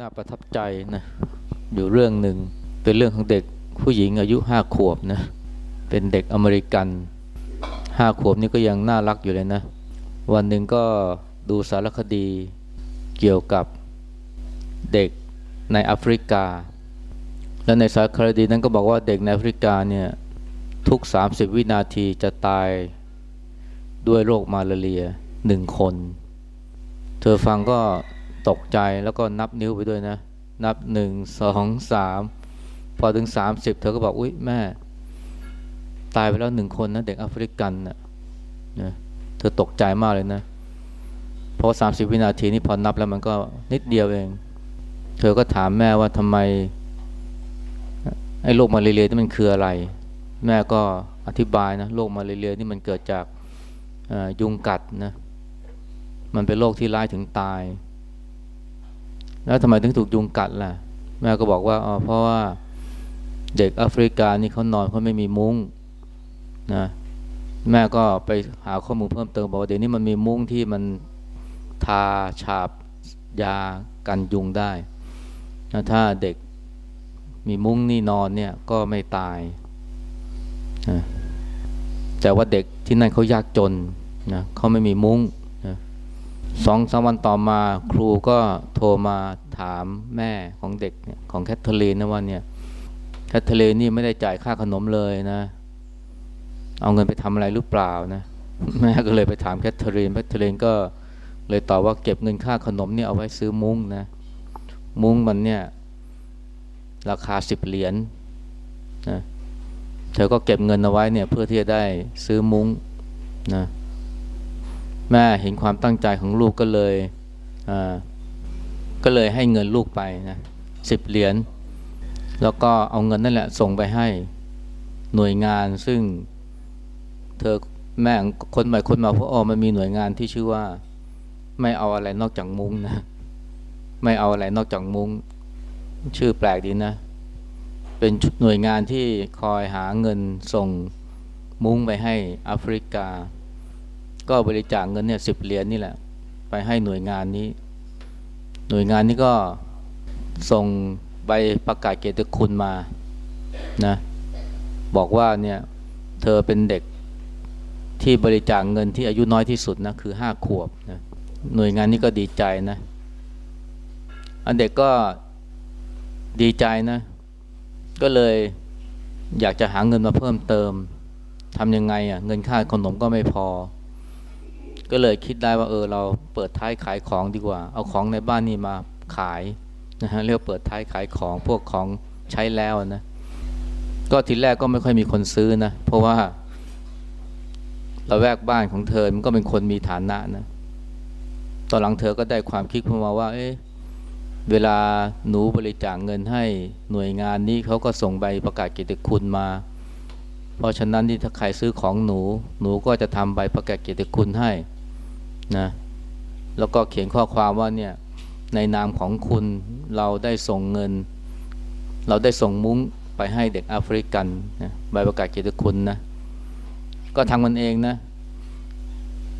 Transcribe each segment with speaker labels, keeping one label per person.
Speaker 1: น่าประทับใจนะอยู่เรื่องหนึ่งเป็นเรื่องของเด็กผู้หญิงอายุห้าขวบนะเป็นเด็กอเมริกันห้าขวบนี่ก็ยังน่ารักอยู่เลยนะ วันหนึ่งก็ดูสารคดีเกี่ยวกับเด็กในแอฟริกา และในสารคดีนั้นก็บอกว่าเด็กในแอฟริกาเนี่ยทุก 30 วินาทีจะตายด้วยโรคมาลาเรียหนึ่งคน เธอฟังก็ ตกใจแล้วก็นับนิ้วไปด้วยนะ นับหนึ่งสองสามพอถึงสามสิบเธอก็บอกอุ๊ยแม่ ตายไปแล้วหนึ่งคนนะเด็กแอฟริกันนะนะเธอตกใจมากเลยนะเพราะสามสิบวินาทีนี้พอนับแล้วมันก็นิดเดียวเอง เธอก็ถามแม่ว่าทำไมไอ้โรคมาเรียนี่มันคืออะไร แม่ก็อธิบายนะโรคมาลาเรียนี่มันเกิดจากยุงกัดนะมันเป็นโรคที่ร้ายถึงตาย แล้วทำไมถึงถูกยุงกัดล่ะ แม่ก็บอกว่าอ๋อเพราะว่าเด็กแอฟริกานี่เขานอนเขาไม่มีมุ้งนะแม่ก็ไปหาข้อมูลเพิ่มเติมบอกว่าเดี๋ยวนี้มันมีมุ้งที่มันทาฉาบยากันยุงได้นะถ้าเด็กมีมุ้งนี่นอนเนี่ยก็ไม่ตายนะแต่ว่าเด็กที่นั่นเขายากจนนะเขาไม่มีมุ้ง สองสามวันต่อมาครูก็โทรมาถามแม่ของเด็กของแคทเธอรีนนะว่าเนี่ยแคทเธอรีนนี่ไม่ได้จ่ายค่าขนมเลยนะ เอาเงินไปทำอะไรหรือเปล่านะแม่ก็เลยไปถามแคทเธอรีนแคทเธอรีนก็เลยตอบว่าเก็บเงินค่าขนมเนี่ยเอาไว้ซื้อมุ้งนะ มุ้งมันเนี่ย ราคาสิบเหรียญนนะเธอก็เก็บเงินเอาไว้เนี่ยเพื่อที่จะได้ซื้อมุ้งนะ แม่เห็นความตั้งใจของลูกก็เลยก็เลยให้เงินลูกไปนะสิบเหรียญแล้วก็เอาเงินนั่นแหละส่งไปให้หน่วยงานซึ่งเธอแม่คนใหม่คนมาพระอ๋อมันมีหน่วยงานที่ชื่อว่า ไม่เอาอะไรนอกจากมุ้งนะไม่เอาอะไรนอกจากมุ้งชื่อแปลกดีนะ เป็นหน่วยงานที่คอยหาเงินส่งมุ้งไปให้แอฟริกา ก็บริจาคเงินเนี่ยสิบเหรียญนี่แหละ ไปให้หน่วยงานนี้ หน่วยงานนี้ก็ส่งใบประกาศเกียรติคุณมานะบอกว่าเนี่ยเธอเป็นเด็กที่บริจาคเงินที่อายุน้อยที่สุดนะคือห้าขวบนะหน่วยงานนี้ก็ดีใจนะอันเด็กก็ดีใจนะ ก็เลยอยากจะหาเงินมาเพิ่มเติมทำยังไงอะเงินค่าขนมก็ไม่พอ ก็เลยคิดได้ว่าเออเราเปิดท้ายขายของดีกว่า เอาของในบ้านนี่มาขายนะฮะเรียกเปิดท้ายขายของพวกของใช้แล้วนะก็ทีแรกก็ไม่ค่อยมีคนซื้อนะเพราะว่าเราแวกบ้านของเธอมันก็เป็นคนมีฐานะนะตอนหลังเธอก็ได้ความคิดขึ้นมาว่า เอ๊ะเวลาหนูบริจาคเงินให้หน่วยงานนี้เขาก็ส่งใบประกาศเกียรติคุณมา เพราะฉะนั้นที่ถ้าใครซื้อของหนู หนูก็จะทำใบประกาศเกียรติคุณให้ นะแล้วก็เขียนข้อความว่าเนี่ยในนามของคุณเราได้ส่งเงิน เราได้ส่งมุ้งไปให้เด็กแอฟริกันนะใบประกาศเกียรติคุณนะก็ทำมันเองนะ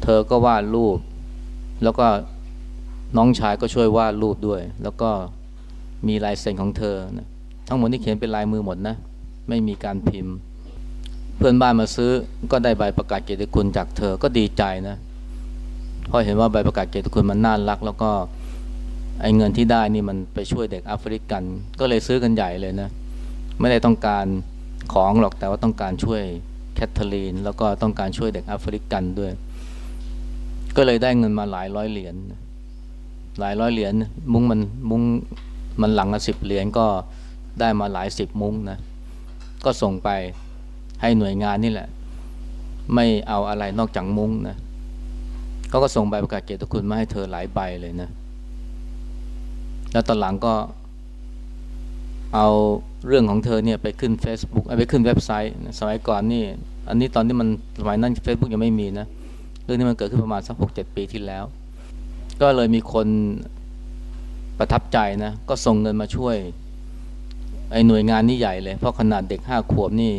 Speaker 1: เธอก็วาดรูป แล้วก็น้องชายก็ช่วยวาดรูปด้วย แล้วก็มีลายเซ็นของเธอนะทั้งหมดที่เขียนเป็นลายมือหมดนะ ไม่มีการพิมพ์ เพื่อนบ้านมาซื้อก็ได้ใบประกาศเกียรติคุณจากเธอก็ดีใจนะเพราะเห็นว่าใบประกาศเกียรติคุณมันน่ารัก แล้วก็ไอ้เงินที่ได้นี่มันไปช่วยเด็กแอฟริกัน ก็เลยซื้อกันใหญ่เลยนะ ไม่ได้ต้องการของหรอกแต่ว่าต้องการช่วยแคทเธอรีน แล้วก็ต้องการช่วยเด็กแอฟริกันด้วย ก็เลยได้เงินมาหลายร้อยเหรียญหลายร้อยเหรียญมุ้งมันมุ้งมันหลังละสิบเหรียญก็ได้มาหลายสิบมุ้งนะก็ส่งไปให้หน่วยงานนี่แหละ ไม่เอาอะไรนอกจากมุ้งนะ เขาก็ส่งใบประกาศเกียรติคุณมาให้เธอหลายใบเลยนะ แล้วตอนหลังก็เอาเรื่องของเธอเนี่ยไปขึ้น Facebook ไปขึ้นเว็บไซต์ สมัยก่อนนี่ อันนี้ตอนที่มันสมัยนั้น Facebook ยังไม่มีนะ เรื่องนี้มันเกิดขึ้นประมาณสักหกเจ็ดปีที่แล้ว ก็เลยมีคนประทับใจนะ ก็ส่งเงินมาช่วย ไอ้หน่วยงานนี้ใหญ่เลย เพราะขนาดเด็กห้าขวบนี่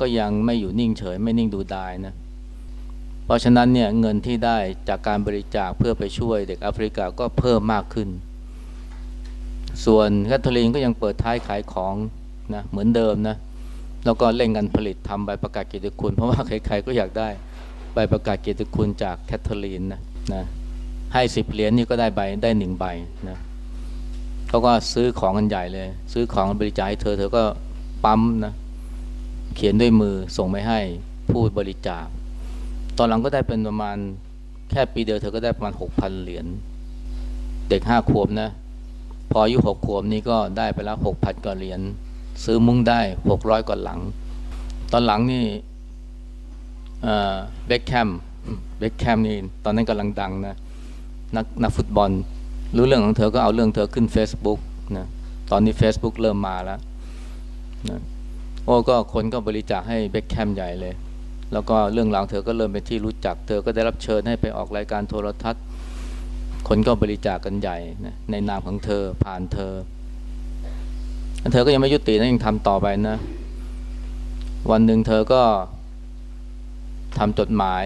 Speaker 1: ก็ยังไม่อยู่นิ่งเฉย ไม่นิ่งดูดายนะ เพราะฉะนั้นเนี่ยเงินที่ได้จากการบริจาคเพื่อไปช่วยเด็กแอฟริกาก็เพิ่มมากขึ้น ส่วนแคทเธอรีนก็ยังเปิดท้ายขายของนะเหมือนเดิมนะแล้วก็เร่งกันผลิตทำใบประกาศเกียรติคุณ เพราะว่าใครๆก็อยากได้ใบประกาศเกียรติคุณจากแคทเธอรีนนะนะให้สิบเหรียญนี่ก็ได้ใบได้หนึ่งใบนะเขาก็ซื้อของกันใหญ่เลย ซื้อของบริจาคให้เธอเธอก็ปั๊มนะเขียนด้วยมือส่งไปให้ผู้บริจาค ตอนหลังก็ได้เป็นประมาณแค่ปีเดียวเธอก็ได้ประมาณหกพันเหรียญเด็กห้าขวบนะ พออายุหกขวบนี้ก็ได้ไปแล้วหกพันกว่าเหรียญซื้อมุ้งได้หกร้อยกว่าหลัง ตอนหลังนี่เบคแคมเบคแคมนี่ตอนนั้นกำลังดังนะนักนักฟุตบอล รู้เรื่องของเธอก็เอาเรื่องเธอขึ้น Facebook นะตอนนี้ Facebook เริ่มมาแล้วนะโอ้ก็คนก็บริจาคให้เบคแคมใหญ่เลย แล้วก็เรื่องราวเธอก็เริ่มเป็นที่รู้จัก เธอก็ได้รับเชิญให้ไปออกรายการโทรทัศน์ คนก็บริจาคกกันใหญ่นะในนามของเธอผ่านเธอ เธอก็ยังไม่ยุตินะยังทำต่อไปนะ วันหนึ่งเธอก็ทำจดหมาย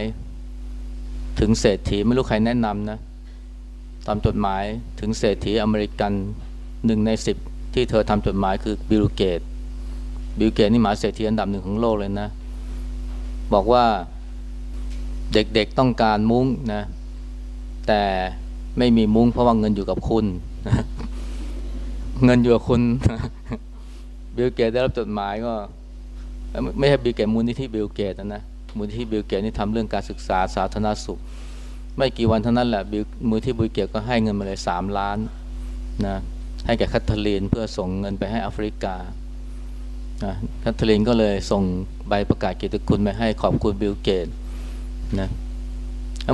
Speaker 1: ถึงเศรษฐีไม่รู้ใครแนะนำนะทำจดหมายถึงเศรษฐีอเมริกันหนึ่งในสิบที่เธอทำจดหมายคือบิลเกตบิลเกตนี่มหาเศรษฐีอันดับหนึ่งของโลกเลยนะ บอกว่าเด็กๆต้องการมุ้งนะ แต่ไม่มีมุ้งเพราะว่าเงินอยู่กับคุณ เงินอยู่กับคุณ บิลเกตได้รับจดหมายก็ ไม่ใช่บิลเกตมูลนิธิบิลเกตนะมูลนิธิบิลเกตนี่ทำเรื่องการศึกษาสาธารณสุข ไม่กี่วันเท่านั้นแหละมูลนิธิบิลเกตก็ให้เงินมาเลยสามล้านนะให้แก่แคทเธอรีนเพื่อส่งเงินไปให้แอฟริกา นะแคทเธอรีนก็เลยส่งใบประกาศเกียรติคุณไปให้ขอบคุณบิลเกตนะ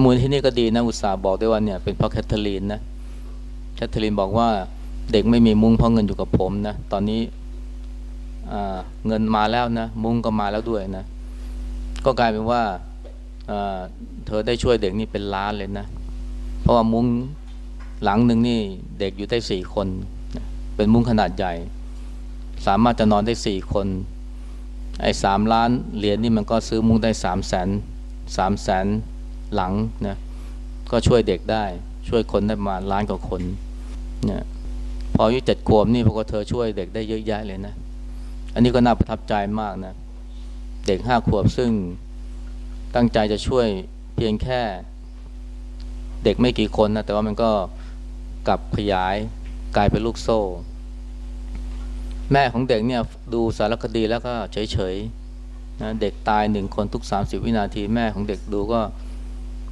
Speaker 1: มูลนิธินี่ก็ดีนะอุตส่าห์บอกได้ว่าเนี่ยเป็นเพราะแคทเธอรีนนะแคทเธอรีนบอกว่าเด็กไม่มีมุ้งเพราะเงินอยู่กับผมนะตอนนี้เงินมาแล้วนะมุ้งก็มาแล้วด้วยนะ ก็กลายเป็นว่าเธอได้ช่วยเด็กนี่เป็นล้านเลยนะ เพราะว่ามุ้งหลังหนึ่งนี่เด็กอยู่ได้สี่คน เป็นมุ้งขนาดใหญ่ สามารถจะนอนได้สี่คน ไอ้สามล้านเหรียญนี่มันก็ซื้อมุ้งได้สามแสนสามแสนหลังนะก็ช่วยเด็กได้ช่วยคนได้ประมาณล้านกว่าคนเนี่ยพออายุเจ็ดขวบนี่พวกเธอช่วยเด็กได้เยอะแยะเลยนะ อันนี้ก็น่าประทับใจมากนะ เด็กห้าขวบซึ่งตั้งใจจะช่วยเพียงแค่ เด็กไม่กี่คนนะแต่ว่ามันก็กลับขยายกลายเป็นลูกโซ่ แม่ของเด็กเนี่ยดูสารคดีแล้วก็เฉยๆนะเด็กตายหนึ่งคนทุกสามสิบวินาทีแม่ของเด็กดูก็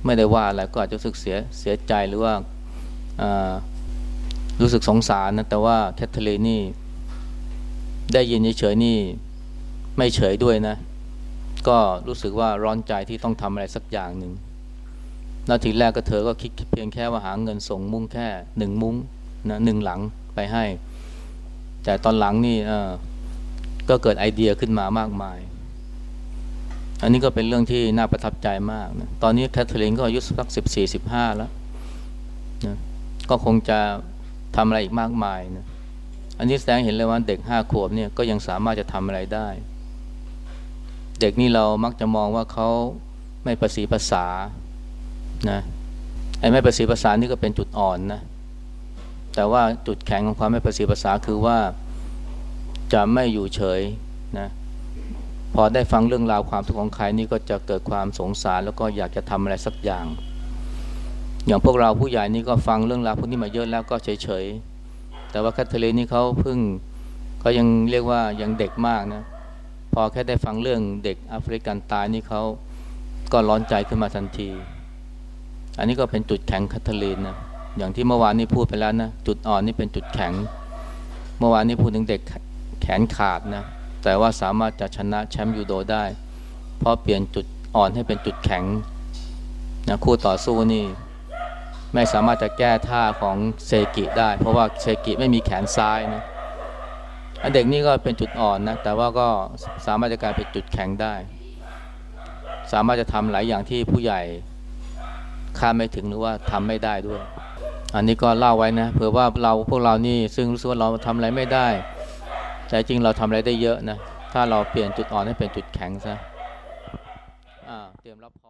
Speaker 1: ไม่ได้ว่าอะไรก็อาจจะรู้สึกเสียเสียใจหรือว่ารู้สึกสงสารนะแต่ว่าแคทเธอรีนนี่ได้ยินเฉยๆนี่ไม่เฉยด้วยนะ ก็รู้สึกว่าร้อนใจที่ต้องทำอะไรสักอย่างหนึ่งนาทีแรกก็เธอก็คิดเพียงแค่ว่าหาเงินส่งมุ้งแค่หนึ่งมุ้งนะหนึ่งหลังไปให้ แต่ตอนหลังนี่ก็เกิดไอเดียขึ้นมามากมาย อันนี้ก็เป็นเรื่องที่น่าประทับใจมากนะตอนนี้แคทเธอรีนก็อายุสักสิบสี่สิบห้าแล้วนะก็คงจะทำอะไรอีกมากมายนะอันนี้แสดงเห็นเลยว่าเด็กห้าขวบเนี่ยก็ยังสามารถจะทำอะไรได้ เด็กนี่เรามักจะมองว่าเขาไม่ประสีภาษานะไอ้ไม่ประสีภาษานี่ก็เป็นจุดอ่อนนะ แต่ว่าจุดแข็งของความไม่ประสีภาษาคือว่าจะไม่อยู่เฉยนะพอได้ฟังเรื่องราวความทุกข์ของใครนี่ก็จะเกิดความสงสาร แล้วก็อยากจะทำอะไรสักอย่าง อย่างพวกเราผู้ใหญ่นี่ก็ฟังเรื่องราวพวกนี้มาเยอะแล้วก็เฉยๆแต่ว่าแคทเธอรีนนี่เขาเพิ่งก็ยังเรียกว่ายังเด็กมากนะพอแค่ได้ฟังเรื่องเด็กแอฟริกันตายนี่เขาก็ร้อนใจขึ้นมาทันที อันนี้ก็เป็นจุดแข็งแคทเธอรีนนะ อย่างที่เมื่อวานนี้พูดไปแล้วนะจุดอ่อนนี่เป็นจุดแข็ง เมื่อวานนี้พูดถึงเด็กแขนขาดนะแต่ว่าสามารถจะชนะแชมป์ยูโดได้ เพราะเปลี่ยนจุดอ่อนให้เป็นจุดแข็งนะคู่ต่อสู้นี่ไม่สามารถจะแก้ท่าของเซกิได้ เพราะว่าเซกิไม่มีแขนซ้ายนะเด็กนี่ก็เป็นจุดอ่อนนะแต่ว่าก็สามารถจะกลายเป็นจุดแข็งได้ สามารถจะทำหลายอย่างที่ผู้ใหญ่คาดไม่ถึงหรือว่าทำไม่ได้ด้วย อันนี้ก็เล่าไว้นะเผื่อว่าเราพวกเรานี่ซึ่งรู้สึกว่าเราทำอะไรไม่ได้ แต่จริงเราทำอะไรได้เยอะนะ ถ้าเราเปลี่ยนจุดอ่อนให้เป็นจุดแข็งซะอ่าเตรียมรับพอ